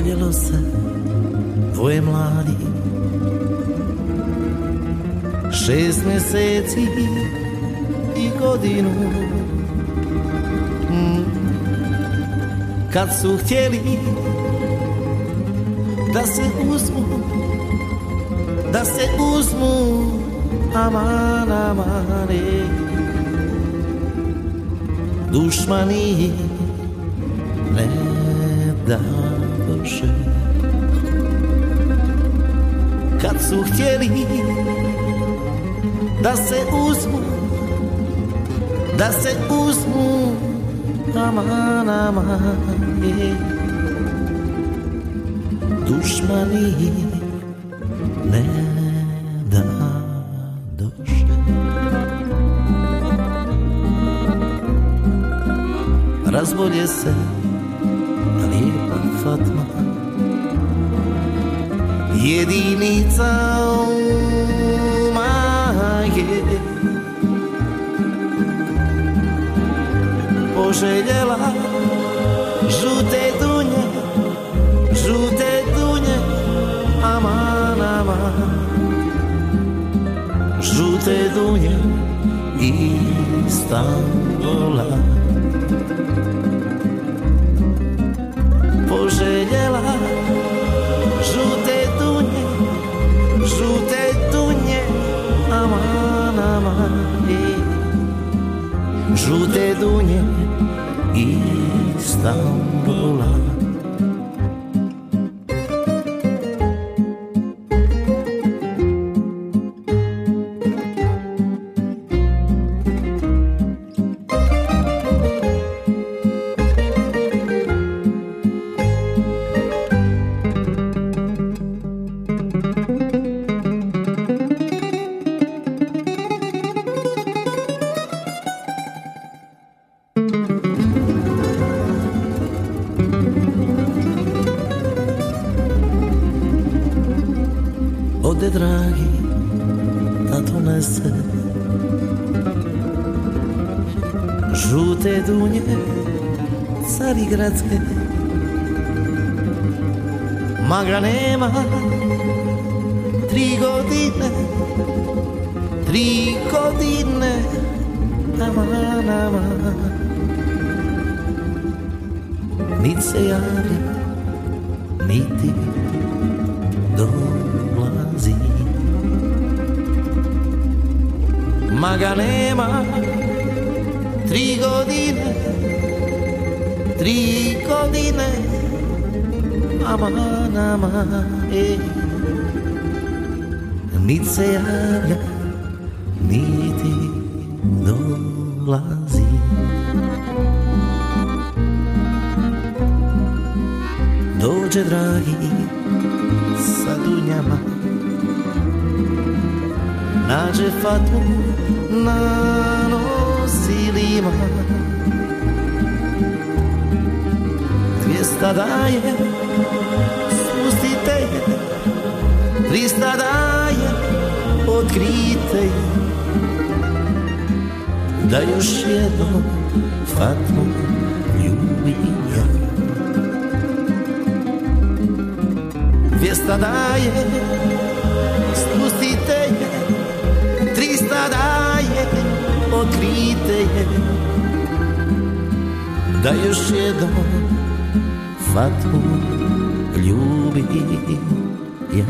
Voljelo se dvoje mladi. Šest mjeseci i godinu. Mm. Kad su htjeli da se uzmu Da se uzmu aman amane. Dušmani ne dadoše Kad su htjeli da se uzmu Da se uzmu aman aman Dušmani ne dadoše Razbolje se lijepa Fatma. Jedinica je. Poželjela žute dunje Žute dunje Aman, aman. Žute dunje Istanbula Žute dunje Istanbula Ode dragi da donese Žute dunje carigradske Ma ga nema. Tri godine Tri godine Aman, aman Nit se javlja Niti dolazi Ma ga nema Tri godine Tri godine Aman, aman ej. Nit se javlja Niti dolazi Dođe dragi sa dunjama Nađe fatmu na nosilima. Dvijesta daje, spustite je. Trista daje, otkrite je. Da još jednom fatmu ljubim ja. Dvijesta daje, spustite otkrite je, da još jednom Fatmu ljubim ja.